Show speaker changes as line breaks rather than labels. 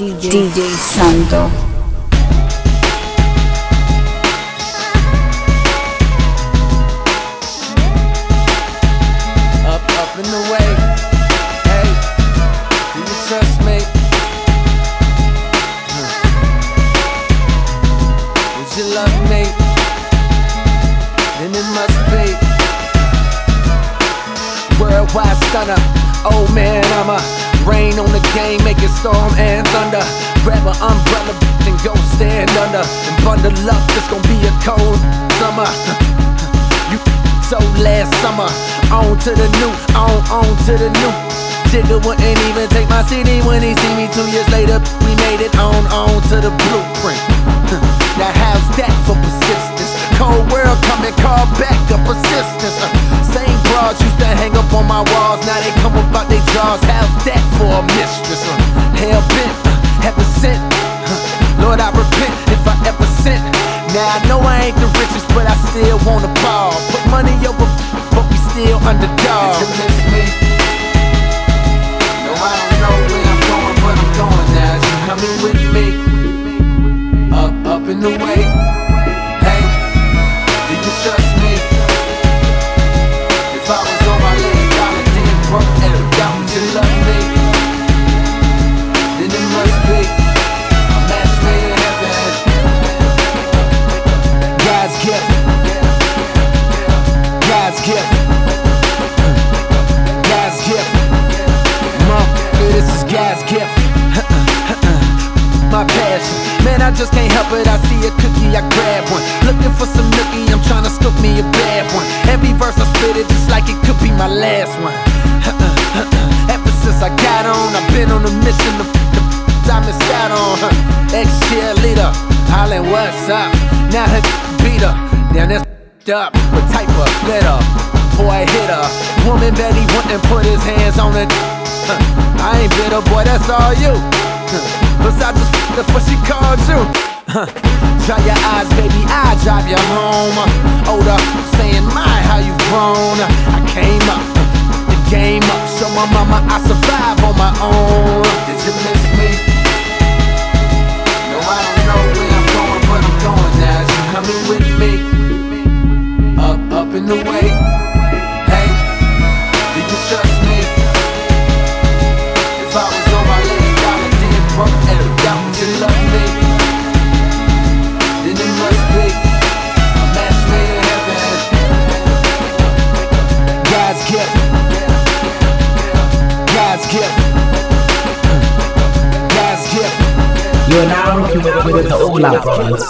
DJ, DJ Santo.
Up, up in the way. Hey, do you trust me? Huh. Would you love me? Then it must be worldwide stunner. Oh man, I'm a rain on the game, make it storm and thunder. Grab an umbrella and go stand under and bundle up. It's gonna be a cold summer. You so last summer. On to the new, on, on to the new. Jigga wouldn't even take my CD when he see me two years later. We made it on, on to the blueprint. now how's that for persistence? Cold world coming, call back a persistence. On my walls, now they come about they jaws. How's that for a mistress? Uh, hell bent, uh, heaven sent. Uh, Lord, I repent if I ever sin. Now I know I ain't the richest, but I still wanna ball. Put money over, but we still underdog. Did you miss me? No, I don't know where I'm going, but I'm going now. You coming with me? Up, up in the way. Gift. God's gift. Motherfucker, this is God's gift. My passion. Man, I just can't help it. I see a cookie, I grab one. Looking for some nookie, I'm trying to scoop me a bad one. Every verse I spit it just like it could be my last one. Ever since I got on, I've been on a mission to the I missed out on. Ex cheerleader, hollering what's up. Now her beat her, damn that's up. But type of glitter, boy hit her. Woman bet he wouldn't put his hands on her. Huh. I ain't bitter, boy, that's all you. Huh. Besides just that's what she called you. Huh. Dry your eyes, baby, I drive you home. Older, saying, my, how you grown. I came up, the game up. Show my mama I survive on my own. Did you God's gift.
You are now rocking with, with the Out Brothers.